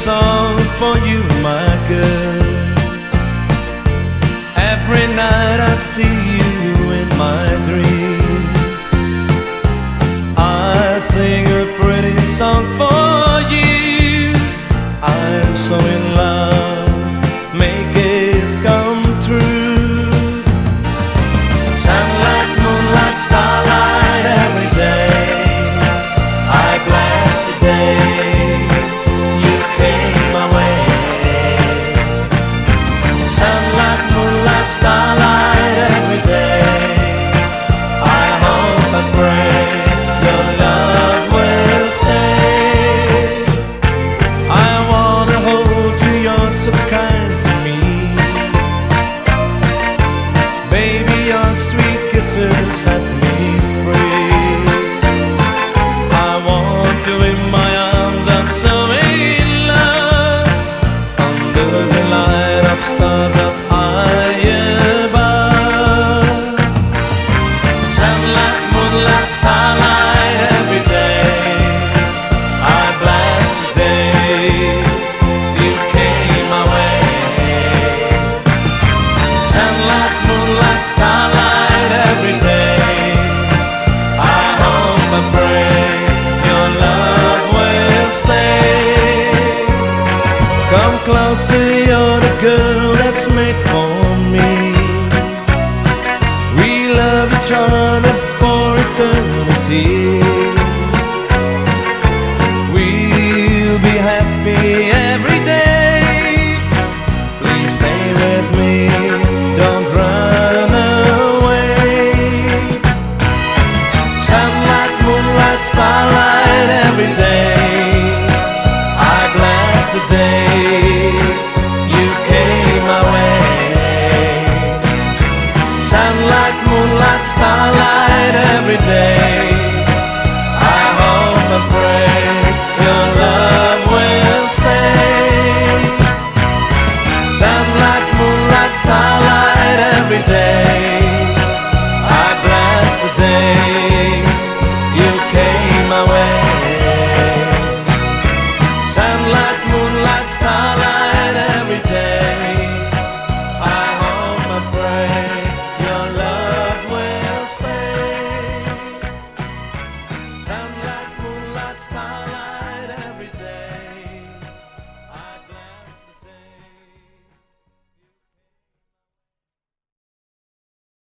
song for you, my girl. Sunlight, moonlight, starlight every day. I hope and pray your love will stay. Come closer, you're the girl that's made for me. We love each other for eternity. Starlight every day. I bless the day you came my way. Sunlight, moonlight, starlight every day. I hope and pray your love will stay. Sunlight, moonlight, starlight Sunlight, moonlight, starlight.